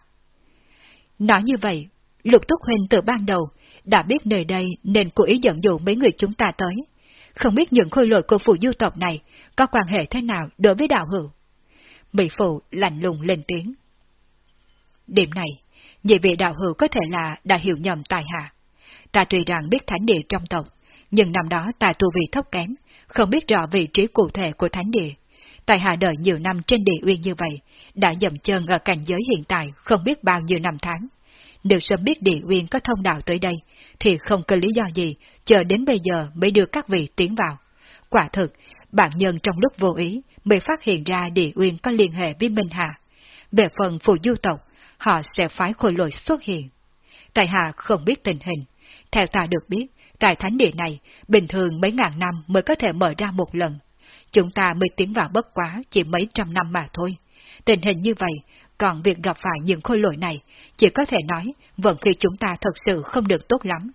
Nói như vậy, Lục Túc Huynh từ ban đầu đã biết nơi đây nên cố ý dẫn dụ mấy người chúng ta tới. Không biết những khôi lội của phụ du tộc này có quan hệ thế nào đối với đạo hữu. Mỹ Phụ lạnh lùng lên tiếng. Điểm này, nhị vị đạo hữu có thể là đã hiểu nhầm tài hạ. Ta tuy rằng biết thánh địa trong tộc, nhưng năm đó ta tu vị thấp kém, không biết rõ vị trí cụ thể của thánh địa. tại hạ đợi nhiều năm trên địa uyên như vậy, đã dậm chân ở cảnh giới hiện tại không biết bao nhiêu năm tháng. Nếu sớm biết địa uyên có thông đạo tới đây, thì không có lý do gì chờ đến bây giờ mới đưa các vị tiến vào. Quả thực, bản nhân trong lúc vô ý mới phát hiện ra địa uyên có liên hệ với Minh hạ. Về phần phụ du tộc, họ sẽ phái khôi lội xuất hiện. Tại hạ không biết tình hình. Theo ta được biết, tại thánh địa này, bình thường mấy ngàn năm mới có thể mở ra một lần. Chúng ta mới tiến vào bất quá chỉ mấy trăm năm mà thôi. Tình hình như vậy, còn việc gặp phải những khôi lỗi này, chỉ có thể nói vận khi chúng ta thật sự không được tốt lắm.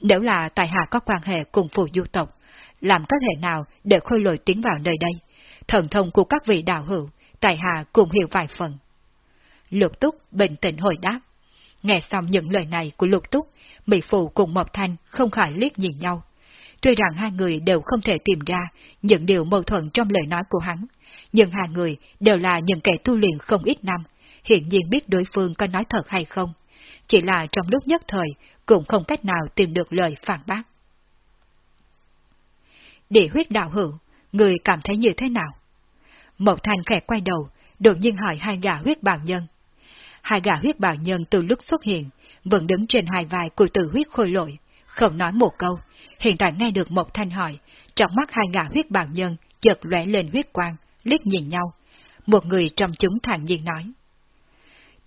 Nếu là tài hạ có quan hệ cùng phù du tộc, làm có thể nào để khôi lội tiến vào nơi đây, thần thông của các vị đạo hữu, tài hạ cùng hiểu vài phần. Lục túc bình tĩnh hồi đáp. Nghe xong những lời này của lục túc, Mỹ Phụ cùng Mộc Thanh không khỏi liếc nhìn nhau. Tuy rằng hai người đều không thể tìm ra những điều mâu thuẫn trong lời nói của hắn, nhưng hai người đều là những kẻ tu luyện không ít năm, hiện nhiên biết đối phương có nói thật hay không. Chỉ là trong lúc nhất thời cũng không cách nào tìm được lời phản bác. Địa huyết đạo hữu, người cảm thấy như thế nào? Mộc Thanh khẽ quay đầu, đột nhiên hỏi hai gã huyết bào nhân. Hai gã huyết bào nhân từ lúc xuất hiện, vẫn đứng trên hai vai của tử huyết khôi lội, không nói một câu, hiện tại nghe được một Thanh hỏi, trong mắt hai gã huyết bào nhân chợt lóe lên huyết quang, liếc nhìn nhau. Một người trong chúng thản nhiên nói.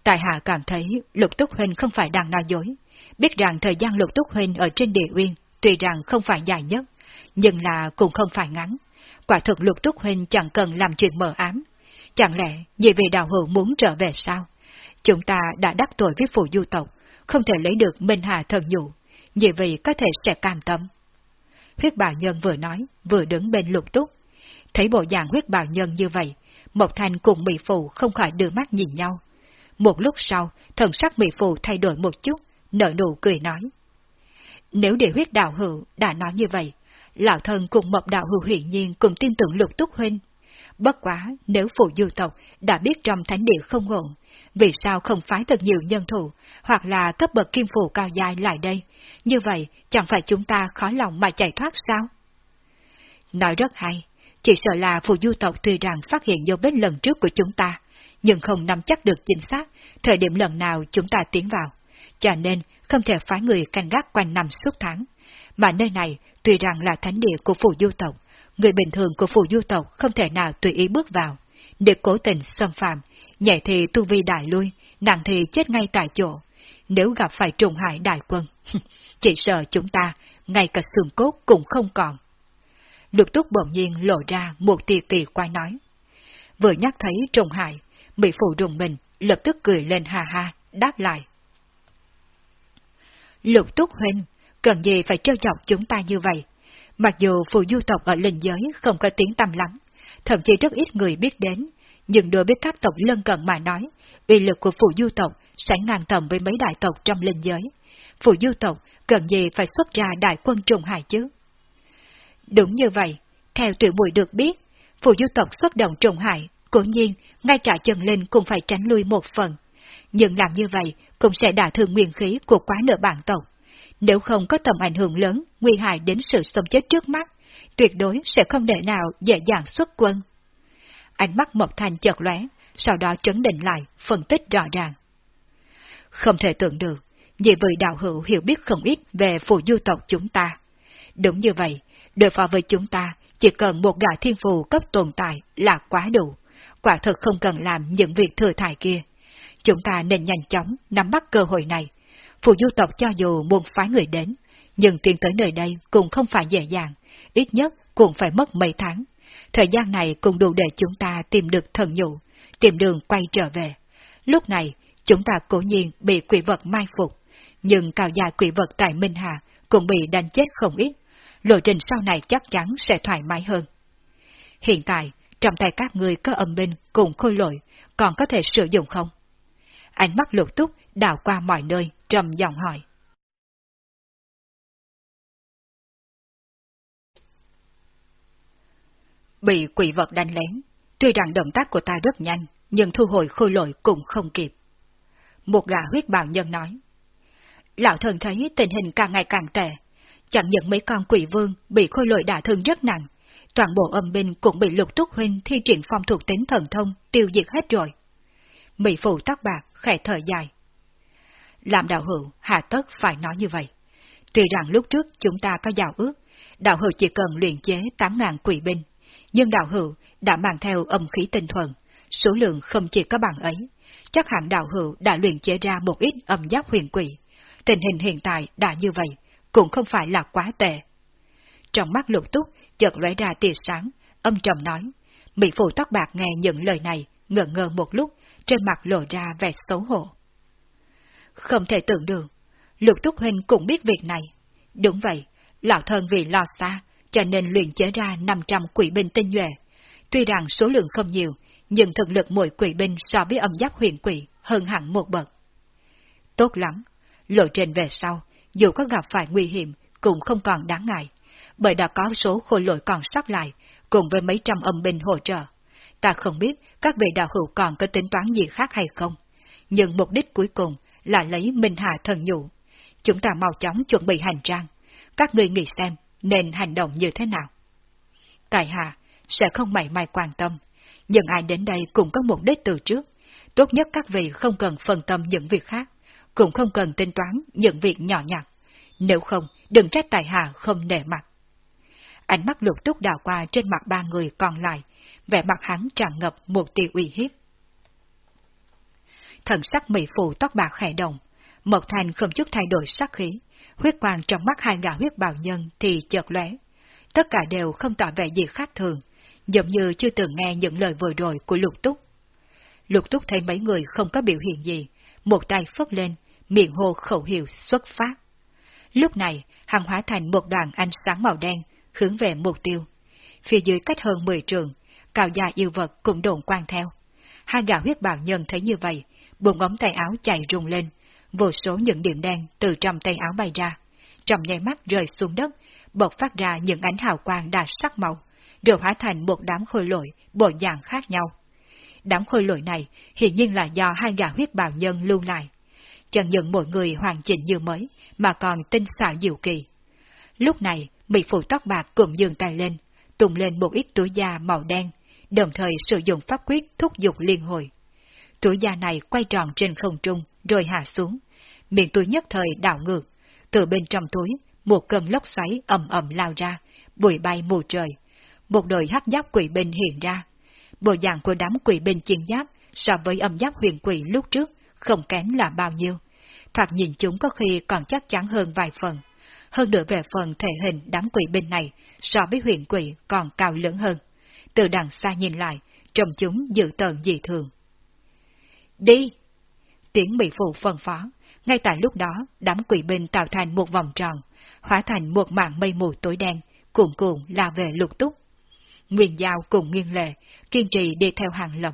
Tại hạ cảm thấy Lục Túc Huynh không phải đang nói dối, biết rằng thời gian Lục Túc Huynh ở trên địa uyên tuy rằng không phải dài nhất, nhưng là cũng không phải ngắn. Quả thực Lục Túc Huynh chẳng cần làm chuyện mờ ám. Chẳng lẽ vì vị đạo hữu muốn trở về sao? Chúng ta đã đắc tội với phụ du tộc, không thể lấy được Minh Hà thần nhụ, vì vậy có thể sẽ cam tâm. Huyết bào nhân vừa nói, vừa đứng bên lục túc. Thấy bộ dạng huyết bào nhân như vậy, Mộc Thanh cùng Mỹ Phụ không khỏi đưa mắt nhìn nhau. Một lúc sau, thần sắc Mỹ Phụ thay đổi một chút, nở nụ cười nói. Nếu để huyết đạo hữu đã nói như vậy, lão thần cùng mộc đạo hữu hiển nhiên cùng tin tưởng lục túc huynh. Bất quá, nếu phụ du tộc đã biết trong thánh địa không ổn, vì sao không phái thật nhiều nhân thủ, hoặc là cấp bậc kim phù cao dài lại đây, như vậy chẳng phải chúng ta khó lòng mà chạy thoát sao? Nói rất hay, chỉ sợ là phù du tộc tuy rằng phát hiện dấu vết lần trước của chúng ta, nhưng không nắm chắc được chính xác thời điểm lần nào chúng ta tiến vào, cho nên không thể phái người canh gác quanh năm suốt tháng. Mà nơi này tuy rằng là thánh địa của phù du tộc, người bình thường của phù du tộc không thể nào tùy ý bước vào, để cố tình xâm phạm, nhẹ thì tu vi đại lui, nặng thì chết ngay tại chỗ. Nếu gặp phải trùng hải đại quân, [LAUGHS] chỉ sợ chúng ta, ngay cả xương cốt cũng không còn. Lục túc bỗng nhiên lộ ra một tia kỳ quay nói. Vừa nhắc thấy trùng hải, bị phụ rùng mình, lập tức cười lên ha ha, đáp lại. Lục túc huynh, cần gì phải trêu chọc chúng ta như vậy? Mặc dù phù du tộc ở linh giới không có tiếng tăm lắm, thậm chí rất ít người biết đến, nhưng đối với các tộc lân cận mà nói, uy lực của phù du tộc sẽ ngang tầm với mấy đại tộc trong linh giới. Phù du tộc cần gì phải xuất ra đại quân trùng hải chứ? Đúng như vậy, theo tuyển bụi được biết, phù du tộc xuất động trùng hải, cố nhiên, ngay cả chân linh cũng phải tránh lui một phần. Nhưng làm như vậy cũng sẽ đả thương nguyên khí của quá nửa bản tộc. Nếu không có tầm ảnh hưởng lớn, nguy hại đến sự sống chết trước mắt, tuyệt đối sẽ không để nào dễ dàng xuất quân. Ánh mắt Mộc Thành chợt lóe, sau đó trấn định lại, phân tích rõ ràng. Không thể tưởng được, vì vị đạo hữu hiểu biết không ít về phù du tộc chúng ta. Đúng như vậy, đối phó với chúng ta, chỉ cần một gã thiên phù cấp tồn tại là quá đủ, quả thực không cần làm những việc thừa thải kia. Chúng ta nên nhanh chóng nắm bắt cơ hội này. Phù du tộc cho dù muốn phái người đến, nhưng tiến tới nơi đây cũng không phải dễ dàng, ít nhất cũng phải mất mấy tháng. Thời gian này cũng đủ để chúng ta tìm được thần nhụ, tìm đường quay trở về. Lúc này, chúng ta cố nhiên bị quỷ vật mai phục, nhưng cao dài quỷ vật tại Minh Hà cũng bị đánh chết không ít, lộ trình sau này chắc chắn sẽ thoải mái hơn. Hiện tại, trong tay các người có âm binh cùng khôi lội, còn có thể sử dụng không? Ánh mắt lục túc đảo qua mọi nơi, trầm giọng hỏi. Bị quỷ vật đánh lén, tuy rằng động tác của ta rất nhanh, nhưng thu hồi khôi lội cũng không kịp. Một gã huyết bào nhân nói. Lão thần thấy tình hình càng ngày càng tệ, chẳng những mấy con quỷ vương bị khôi lội đả thương rất nặng, toàn bộ âm binh cũng bị lục túc huynh thi triển phong thuộc tính thần thông tiêu diệt hết rồi. Mỹ phụ tóc bạc, khẽ thở dài. Làm đạo hữu, hạ tất phải nói như vậy. Tuy rằng lúc trước chúng ta có giao ước, đạo hữu chỉ cần luyện chế 8.000 quỷ binh, nhưng đạo hữu đã mang theo âm khí tinh thuần, số lượng không chỉ có bằng ấy. Chắc hẳn đạo hữu đã luyện chế ra một ít âm giáp huyền quỷ. Tình hình hiện tại đã như vậy, cũng không phải là quá tệ. Trong mắt lục túc, chợt lóe ra tia sáng, âm trầm nói. Mỹ phụ tóc bạc nghe những lời này, ngờ ngơ một lúc, trên mặt lộ ra vẻ xấu hổ. Không thể tưởng được, lục túc huynh cũng biết việc này. Đúng vậy, lão thân vì lo xa, cho nên luyện chế ra 500 quỷ binh tinh nhuệ. Tuy rằng số lượng không nhiều, nhưng thực lực mỗi quỷ binh so với âm giáp huyền quỷ hơn hẳn một bậc. Tốt lắm, lộ trình về sau, dù có gặp phải nguy hiểm, cũng không còn đáng ngại, bởi đã có số khôi lỗi còn sót lại, cùng với mấy trăm âm binh hỗ trợ. Ta không biết các vị đạo hữu còn có tính toán gì khác hay không, nhưng mục đích cuối cùng là lấy Minh Hà thần nhụ. Chúng ta mau chóng chuẩn bị hành trang, các người nghĩ xem nên hành động như thế nào. Tài Hà sẽ không mảy may quan tâm, nhưng ai đến đây cũng có mục đích từ trước. Tốt nhất các vị không cần phân tâm những việc khác, cũng không cần tính toán những việc nhỏ nhặt. Nếu không, đừng trách Tài Hà không nể mặt. Ánh mắt lục túc đào qua trên mặt ba người còn lại, vẻ mặt hắn tràn ngập một tia uy hiếp. Thần sắc mỹ phụ tóc bạc khẽ động, Mộc Thành không chút thay đổi sắc khí, huyết quang trong mắt hai gã huyết bào nhân thì chợt lóe. Tất cả đều không tỏ vẻ gì khác thường, giống như chưa từng nghe những lời vừa rồi của lục túc. Lục túc thấy mấy người không có biểu hiện gì, một tay phất lên, miệng hô khẩu hiệu xuất phát. Lúc này, hàng hóa thành một đoàn ánh sáng màu đen, hướng về mục tiêu. Phía dưới cách hơn 10 trường, cào già yêu vật cũng đồn quan theo. Hai gã huyết bào nhân thấy như vậy, buông ống tay áo chạy rung lên, vô số những điểm đen từ trong tay áo bay ra, trong nháy mắt rơi xuống đất, bộc phát ra những ánh hào quang đa sắc màu, rồi hóa thành một đám khôi lội, bộ dạng khác nhau. Đám khôi lội này hiển nhiên là do hai gã huyết bào nhân lưu lại. Chẳng những mỗi người hoàn chỉnh như mới, mà còn tinh xảo diệu kỳ. Lúc này, bị phụ tóc bạc cũng dường tay lên, tung lên một ít túi da màu đen, đồng thời sử dụng pháp quyết thúc giục liên hồi. Tuổi già này quay tròn trên không trung, rồi hạ xuống. Miệng túi nhất thời đảo ngược. Từ bên trong túi, một cơn lốc xoáy ầm ầm lao ra, bụi bay mù trời. Một đội hắc giáp quỷ binh hiện ra. Bộ dạng của đám quỷ binh chiến giáp so với âm giáp huyền quỷ lúc trước không kém là bao nhiêu. Thoạt nhìn chúng có khi còn chắc chắn hơn vài phần. Hơn nữa về phần thể hình đám quỷ binh này so với huyền quỷ còn cao lớn hơn. Từ đằng xa nhìn lại, trông chúng dự tợn dị thường. Đi! Tiếng bị phụ phân phó. Ngay tại lúc đó, đám quỷ binh tạo thành một vòng tròn, hóa thành một mảng mây mù tối đen, cuồn cuộn là về lục túc. Nguyên Giao cùng nghiêng lệ, kiên trì đi theo hàng lập.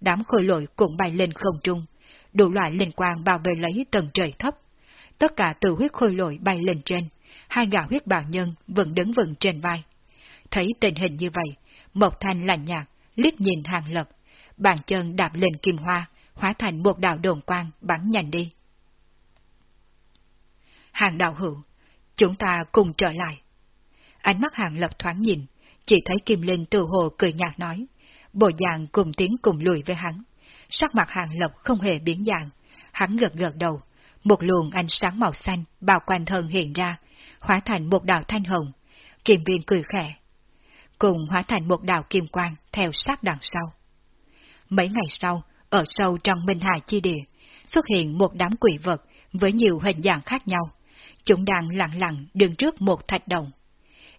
Đám khôi lội cũng bay lên không trung, đủ loại linh quang bao vây lấy tầng trời thấp. Tất cả từ huyết khôi lội bay lên trên, hai gã huyết bào nhân vẫn đứng vững trên vai. Thấy tình hình như vậy, Mộc Thanh lạnh nhạt, liếc nhìn hàng lập, bàn chân đạp lên kim hoa, hóa thành một đạo đồn quang bắn nhanh đi. Hàng đạo hữu, chúng ta cùng trở lại. Ánh mắt hàng lập thoáng nhìn, chỉ thấy Kim Linh từ hồ cười nhạt nói, bộ dạng cùng tiếng cùng lùi với hắn. Sắc mặt hàng lập không hề biến dạng, hắn gật gật đầu, một luồng ánh sáng màu xanh bao quanh thân hiện ra, hóa thành một đạo thanh hồng. Kim viên cười khẽ, cùng hóa thành một đạo kim quang theo sát đằng sau. Mấy ngày sau, ở sâu trong Minh Hà Chi Địa, xuất hiện một đám quỷ vật với nhiều hình dạng khác nhau. Chúng đang lặng lặng đứng trước một thạch đồng.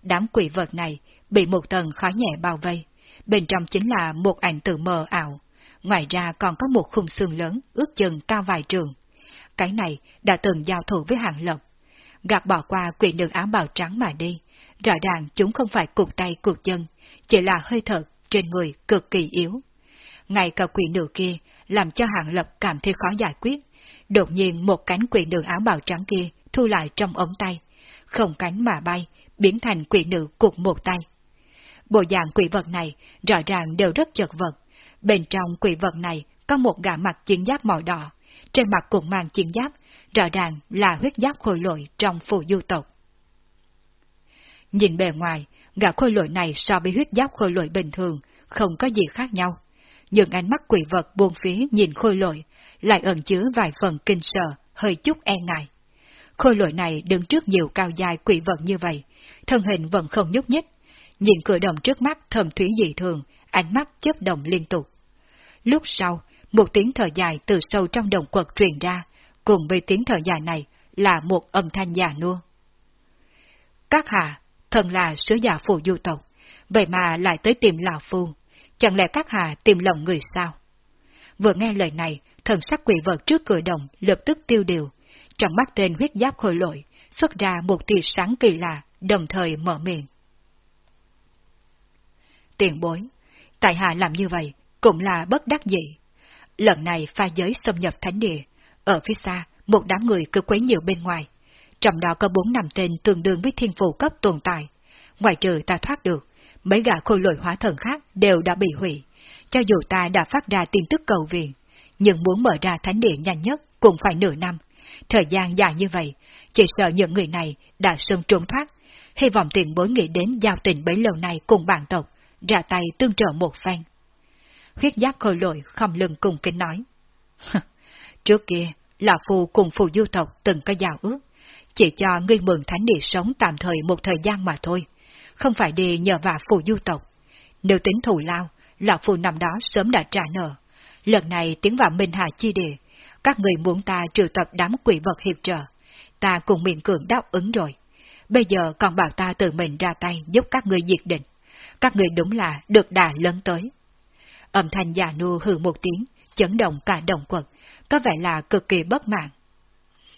Đám quỷ vật này bị một tầng khói nhẹ bao vây, bên trong chính là một ảnh tự mờ ảo. Ngoài ra còn có một khung xương lớn ước chừng cao vài trường. Cái này đã từng giao thủ với hàng lập. gạt bỏ qua quỷ nữ áo bào trắng mà đi, rõ ràng chúng không phải cụt tay cụt chân, chỉ là hơi thở trên người cực kỳ yếu ngay cả quỷ nữ kia làm cho hạng lập cảm thấy khó giải quyết. Đột nhiên một cánh quỷ nữ áo bào trắng kia thu lại trong ống tay, không cánh mà bay, biến thành quỷ nữ cục một tay. Bộ dạng quỷ vật này rõ ràng đều rất chật vật. Bên trong quỷ vật này có một gã mặt chiến giáp màu đỏ, trên mặt cũng mang chiến giáp, rõ ràng là huyết giáp khôi lội trong phù du tộc. Nhìn bề ngoài, gã khôi lội này so với huyết giáp khôi lội bình thường, không có gì khác nhau nhưng ánh mắt quỷ vật buông phía nhìn khôi lội, lại ẩn chứa vài phần kinh sợ, hơi chút e ngại. Khôi lội này đứng trước nhiều cao dài quỷ vật như vậy, thân hình vẫn không nhúc nhích, nhìn cửa đồng trước mắt thầm thủy dị thường, ánh mắt chớp động liên tục. Lúc sau, một tiếng thở dài từ sâu trong đồng quật truyền ra, cùng với tiếng thở dài này là một âm thanh già nua. Các hạ, thần là sứ giả phụ du tộc, vậy mà lại tới tìm lão phu, chẳng lẽ các hạ tìm lòng người sao? Vừa nghe lời này, thần sắc quỷ vật trước cửa đồng lập tức tiêu điều, trong mắt tên huyết giáp khôi lội, xuất ra một tia sáng kỳ lạ, đồng thời mở miệng. Tiền bối, tại hạ làm như vậy cũng là bất đắc dĩ. Lần này pha giới xâm nhập thánh địa, ở phía xa, một đám người cứ quấy nhiều bên ngoài. Trong đó có bốn năm tên tương đương với thiên phụ cấp tồn tại. Ngoài trừ ta thoát được, mấy gã khôi lội hóa thần khác đều đã bị hủy. Cho dù ta đã phát ra tin tức cầu viện, nhưng muốn mở ra thánh địa nhanh nhất cũng phải nửa năm. Thời gian dài như vậy, chỉ sợ những người này đã sớm trốn thoát. Hy vọng tiền bối nghĩ đến giao tình bấy lâu nay cùng bản tộc, ra tay tương trợ một phen. Huyết giáp khôi lội không lưng cùng kính nói. Trước kia, Lão Phu cùng Phù Du tộc từng có giao ước, chỉ cho ngươi mượn thánh địa sống tạm thời một thời gian mà thôi, không phải đi nhờ vả Phù Du tộc. Nếu tính thù lao, Lão phù năm đó sớm đã trả nợ. Lần này tiến vào Minh Hà Chi Địa, các người muốn ta trừ tập đám quỷ vật hiệp trợ, ta cùng miệng cường đáp ứng rồi. Bây giờ còn bảo ta tự mình ra tay giúp các người diệt định. Các người đúng là được đà lớn tới. Âm thanh già nua hừ một tiếng, chấn động cả đồng quật, có vẻ là cực kỳ bất mãn.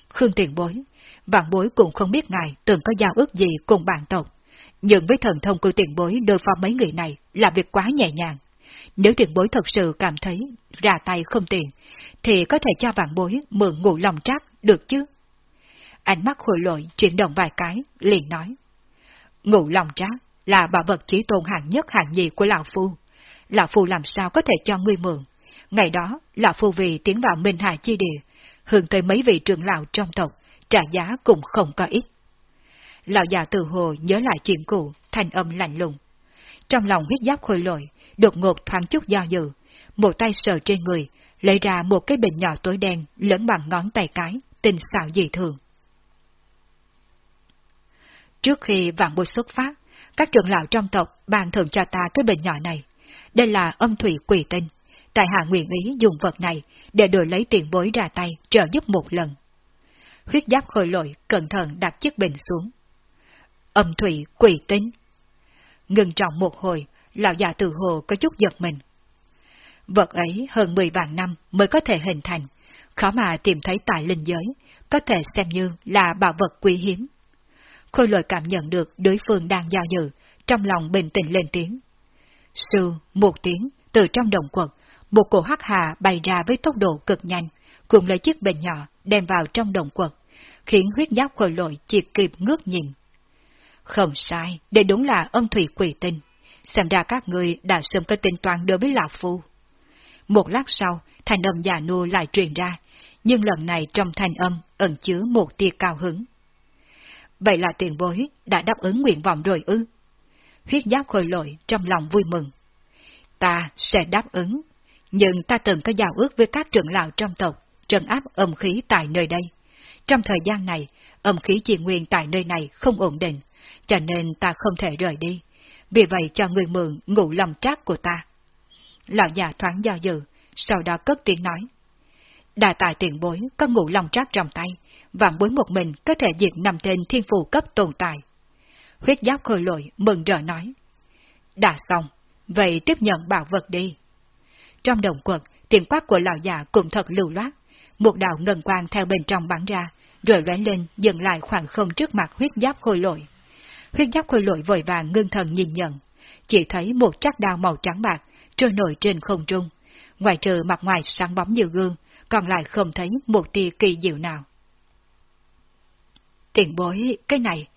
Khương tiền bối, vạn bối cũng không biết ngài từng có giao ước gì cùng bản tộc, nhưng với thần thông của tiền bối đối phó mấy người này là việc quá nhẹ nhàng. Nếu tiền bối thật sự cảm thấy ra tay không tiền, thì có thể cho vạn bối mượn ngủ lòng trác được chứ? Ánh mắt hồi lội chuyển động vài cái, liền nói. Ngủ lòng trác là bảo vật chỉ tôn hạng nhất hạng nhì của Lão Phu. Lão Phu làm sao có thể cho ngươi mượn? Ngày đó, Lão Phu vì tiến vào Minh Hải Chi Địa, hướng tới mấy vị trưởng lão trong tộc, trả giá cũng không có ít. Lão già từ hồ nhớ lại chuyện cũ, thành âm lạnh lùng. Trong lòng huyết giáp khôi lội, đột ngột thoáng chút do dự, một tay sờ trên người, lấy ra một cái bình nhỏ tối đen lớn bằng ngón tay cái, tinh xảo dị thường. Trước khi vạn bối xuất phát, các trưởng lão trong tộc bàn thường cho ta cái bình nhỏ này. Đây là âm thủy quỷ tinh. Tại hạ nguyện ý dùng vật này để đổi lấy tiền bối ra tay trợ giúp một lần. Huyết giáp khôi lội cẩn thận đặt chiếc bình xuống. Âm thủy quỷ tính, Ngừng trọng một hồi, lão già từ hồ có chút giật mình. Vật ấy hơn 10 vạn năm mới có thể hình thành, khó mà tìm thấy tại linh giới, có thể xem như là bảo vật quý hiếm. Khôi lội cảm nhận được đối phương đang giao dự, trong lòng bình tĩnh lên tiếng. Sư, một tiếng, từ trong đồng quật, một cổ hắc hà bay ra với tốc độ cực nhanh, cuộn lấy chiếc bình nhỏ đem vào trong đồng quật, khiến huyết giáp khôi lội chỉ kịp ngước nhìn. Không sai, đây đúng là âm thủy quỷ tinh. Xem ra các người đã sớm có tính toán đối với Lão Phu. Một lát sau, thành âm già nua lại truyền ra, nhưng lần này trong thanh âm ẩn chứa một tia cao hứng. Vậy là tiền bối đã đáp ứng nguyện vọng rồi ư? Huyết giáp khôi lội trong lòng vui mừng. Ta sẽ đáp ứng, nhưng ta từng có giao ước với các trưởng lão trong tộc, trấn áp âm khí tại nơi đây. Trong thời gian này, âm khí chi nguyên tại nơi này không ổn định, cho nên ta không thể rời đi. Vì vậy cho người mượn ngủ lòng trác của ta. Lão già thoáng do dự, sau đó cất tiếng nói. Đà tài tiền bối có ngủ lòng trác trong tay, vạn bối một mình có thể diệt năm tên thiên phù cấp tồn tại. Huyết giáp khôi lội mừng rỡ nói. Đã xong, vậy tiếp nhận bảo vật đi. Trong đồng quật, tiếng quát của lão già cũng thật lưu loát, một đạo ngân quang theo bên trong bắn ra, rồi lóe lên dừng lại khoảng không trước mặt huyết giáp khôi lội. Huyết giáp khôi lội vội vàng ngưng thần nhìn nhận, chỉ thấy một chắc đao màu trắng bạc trôi nổi trên không trung, ngoài trừ mặt ngoài sáng bóng như gương, còn lại không thấy một tia kỳ diệu nào. Tiền bối, cái này,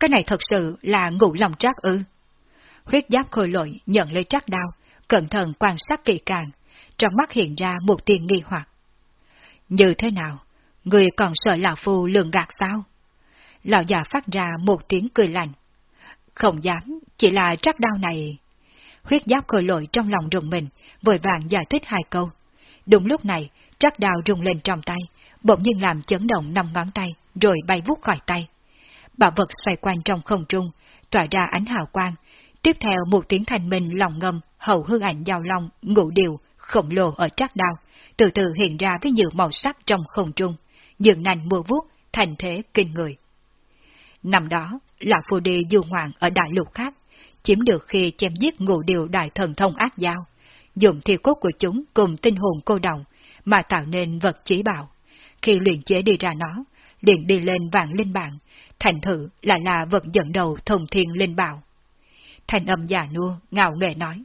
cái này thật sự là ngủ lòng trác ư. Huyết giáp khôi lội nhận lấy trác đao, cẩn thận quan sát kỳ càng, trong mắt hiện ra một tiền nghi hoặc. Như thế nào? Người còn sợ lão phu lường gạt sao? Lão già phát ra một tiếng cười lạnh. Không dám, chỉ là trắc đao này... Huyết giáp khôi lội trong lòng rùng mình, vội vàng giải thích hai câu. Đúng lúc này, trắc đao rung lên trong tay, bỗng nhiên làm chấn động năm ngón tay, rồi bay vút khỏi tay. Bảo vật xoay quanh trong không trung, tỏa ra ánh hào quang. Tiếp theo một tiếng thanh minh lòng ngâm, hậu hương ảnh giao long, ngũ điều, khổng lồ ở trắc đao, từ từ hiện ra với nhiều màu sắc trong không trung, dường nành mưa vuốt, thành thế kinh người. Năm đó, Lạc Phù Đi du ngoạn ở đại lục khác, chiếm được khi chém giết ngụ điều đại thần thông ác giao, dùng thi cốt của chúng cùng tinh hồn cô đồng, mà tạo nên vật chỉ bảo. Khi luyện chế đi ra nó, liền đi lên vạn linh bảng, thành thử là là vật dẫn đầu thông thiên linh bảo. thành âm già nua, ngạo nghệ nói.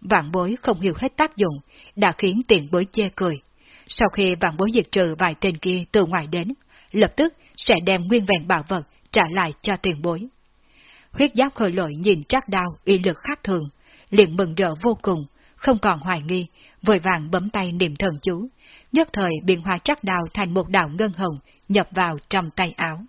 Vạn bối không hiểu hết tác dụng, đã khiến tiền bối chê cười. Sau khi vạn bối diệt trừ vài tên kia từ ngoài đến, lập tức sẽ đem nguyên vẹn bảo vật trả lại cho tiền bối. Huyết giáp khởi lội nhìn trác đao y lực khác thường, liền mừng rỡ vô cùng, không còn hoài nghi, vội vàng bấm tay niệm thần chú, nhất thời biến hóa trác đao thành một đạo ngân hồng nhập vào trong tay áo.